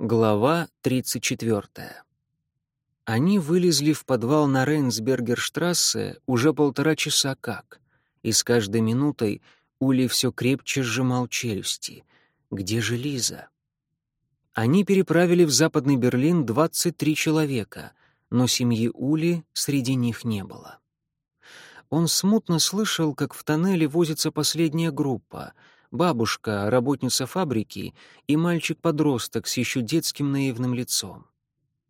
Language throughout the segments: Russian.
Глава 34. Они вылезли в подвал на Рейнсбергерштрассе уже полтора часа как, и с каждой минутой Ули все крепче сжимал челюсти. Где же Лиза? Они переправили в Западный Берлин 23 человека, но семьи Ули среди них не было. Он смутно слышал, как в тоннеле возится последняя группа — бабушка, работница фабрики и мальчик-подросток с еще детским наивным лицом.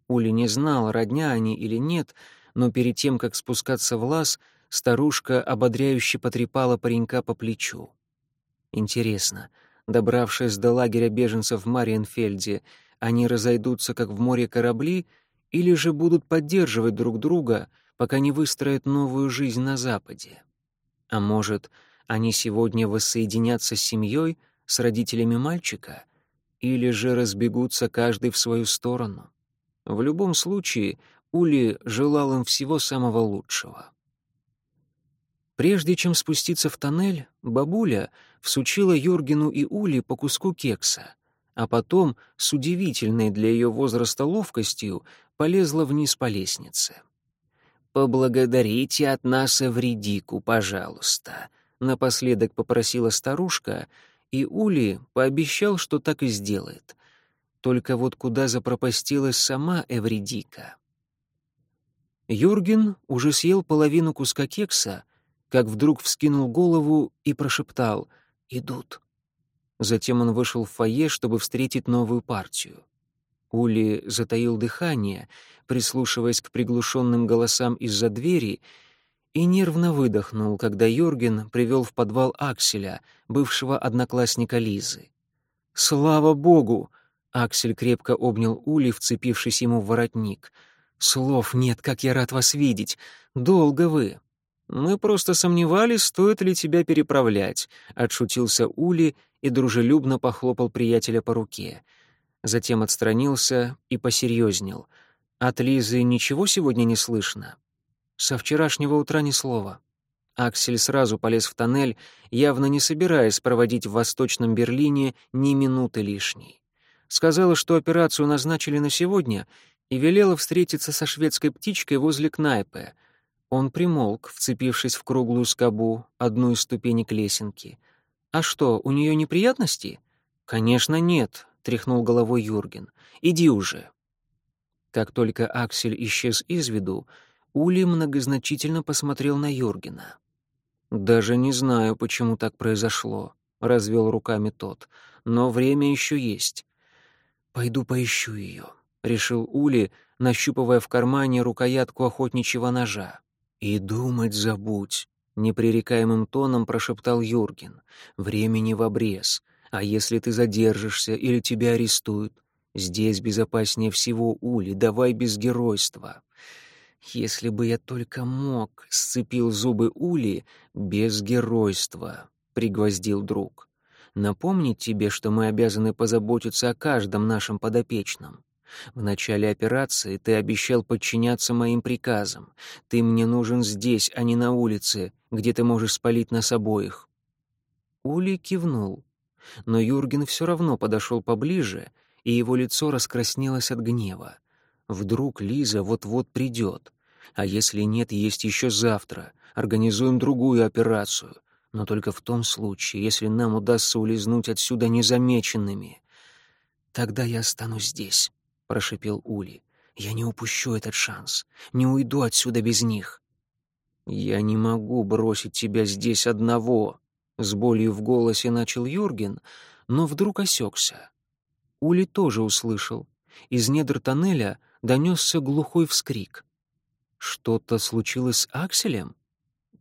Ули не знал, родня они или нет, но перед тем, как спускаться в лаз, старушка ободряюще потрепала паренька по плечу. Интересно, добравшись до лагеря беженцев в Мариенфельде, они разойдутся, как в море корабли, или же будут поддерживать друг друга, пока не выстроят новую жизнь на Западе? А может, они сегодня воссоединятся с семьей, с родителями мальчика, или же разбегутся каждый в свою сторону. В любом случае, Ули желал им всего самого лучшего. Прежде чем спуститься в тоннель, бабуля всучила Юргену и Ули по куску кекса, а потом с удивительной для ее возраста ловкостью полезла вниз по лестнице. «Поблагодарите от нас Эвредику, пожалуйста», Напоследок попросила старушка, и Ули пообещал, что так и сделает. Только вот куда запропастилась сама Эвредика? Юрген уже съел половину куска кекса, как вдруг вскинул голову и прошептал «Идут». Затем он вышел в фойе, чтобы встретить новую партию. Ули затаил дыхание, прислушиваясь к приглушенным голосам из-за двери и нервно выдохнул, когда Йорген привел в подвал Акселя, бывшего одноклассника Лизы. «Слава богу!» — Аксель крепко обнял Ули, вцепившись ему в воротник. «Слов нет, как я рад вас видеть. Долго вы!» «Мы просто сомневались, стоит ли тебя переправлять», — отшутился Ули и дружелюбно похлопал приятеля по руке. Затем отстранился и посерьезнел. «От Лизы ничего сегодня не слышно?» Со вчерашнего утра ни слова. Аксель сразу полез в тоннель, явно не собираясь проводить в Восточном Берлине ни минуты лишней. Сказала, что операцию назначили на сегодня, и велела встретиться со шведской птичкой возле Кнайпе. Он примолк, вцепившись в круглую скобу, одну из ступенек лесенки. «А что, у нее неприятности?» «Конечно, нет», — тряхнул головой Юрген. «Иди уже». Как только Аксель исчез из виду, Ули многозначительно посмотрел на Юргена. «Даже не знаю, почему так произошло», — развел руками тот, — «но время еще есть». «Пойду поищу ее», — решил Ули, нащупывая в кармане рукоятку охотничьего ножа. «И думать забудь», — непререкаемым тоном прошептал Юрген. «Времени в обрез. А если ты задержишься или тебя арестуют? Здесь безопаснее всего, Ули, давай без геройства». «Если бы я только мог», — сцепил зубы Ули, — «без геройства», — пригвоздил друг. «Напомнить тебе, что мы обязаны позаботиться о каждом нашем подопечном. В начале операции ты обещал подчиняться моим приказам. Ты мне нужен здесь, а не на улице, где ты можешь спалить нас обоих». Ули кивнул, но Юрген все равно подошел поближе, и его лицо раскраснелось от гнева. Вдруг Лиза вот-вот придет. А если нет, есть еще завтра. Организуем другую операцию. Но только в том случае, если нам удастся улизнуть отсюда незамеченными. Тогда я останусь здесь, — прошипел Ули. Я не упущу этот шанс. Не уйду отсюда без них. Я не могу бросить тебя здесь одного, — с болью в голосе начал Юрген, но вдруг осекся. Ули тоже услышал. Из недр тоннеля донесся глухой вскрик. Что-то случилось с Акселем?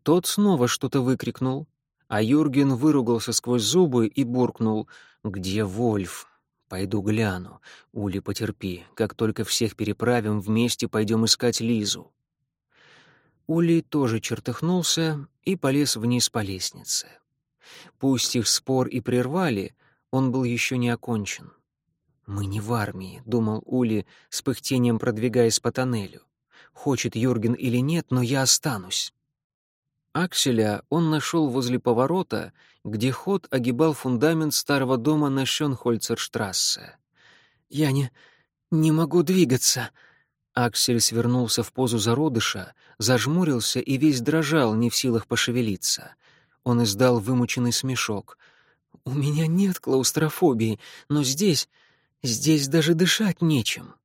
Тот снова что-то выкрикнул, а Юрген выругался сквозь зубы и буркнул «Где Вольф?» «Пойду гляну. Ули, потерпи. Как только всех переправим, вместе пойдем искать Лизу». Ули тоже чертыхнулся и полез вниз по лестнице. Пусть их спор и прервали, он был еще не окончен. «Мы не в армии», — думал Ули, с пыхтением продвигаясь по тоннелю. Хочет Юрген или нет, но я останусь. Акселя он нашел возле поворота, где ход огибал фундамент старого дома на Шёнхольцерштрассе. Я не... не могу двигаться». Аксель свернулся в позу зародыша, зажмурился и весь дрожал, не в силах пошевелиться. Он издал вымученный смешок. «У меня нет клаустрофобии, но здесь... здесь даже дышать нечем».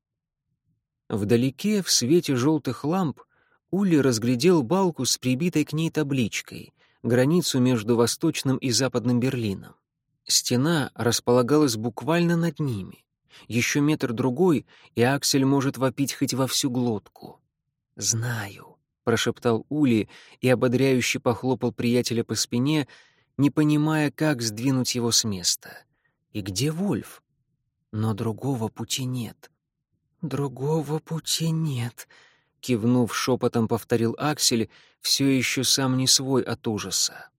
Вдалеке, в свете желтых ламп, Ули разглядел балку с прибитой к ней табличкой, границу между Восточным и Западным Берлином. Стена располагалась буквально над ними. Еще метр-другой, и Аксель может вопить хоть во всю глотку. «Знаю», — прошептал Ули и ободряюще похлопал приятеля по спине, не понимая, как сдвинуть его с места. «И где Вольф?» «Но другого пути нет». «Другого пути нет», — кивнув шепотом, повторил Аксель, все еще сам не свой от ужаса.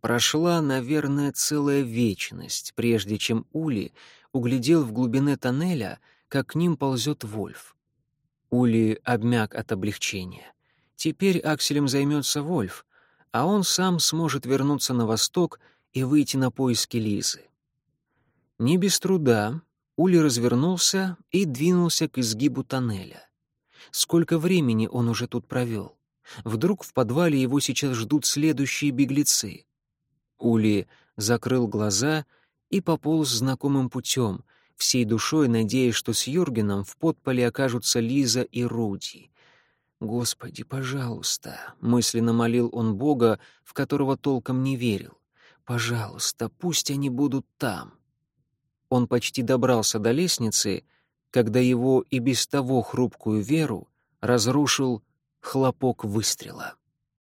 Прошла, наверное, целая вечность, прежде чем Ули углядел в глубине тоннеля, как к ним ползет Вольф. Ули обмяк от облегчения. Теперь Акселем займется Вольф, а он сам сможет вернуться на восток и выйти на поиски Лизы. Не без труда Ули развернулся и двинулся к изгибу тоннеля. Сколько времени он уже тут провел? Вдруг в подвале его сейчас ждут следующие беглецы? Ули закрыл глаза и пополз знакомым путем, всей душой надеясь, что с Юргеном в подполе окажутся Лиза и Руди. «Господи, пожалуйста!» — мысленно молил он Бога, в которого толком не верил. «Пожалуйста, пусть они будут там». Он почти добрался до лестницы, когда его и без того хрупкую веру разрушил хлопок выстрела.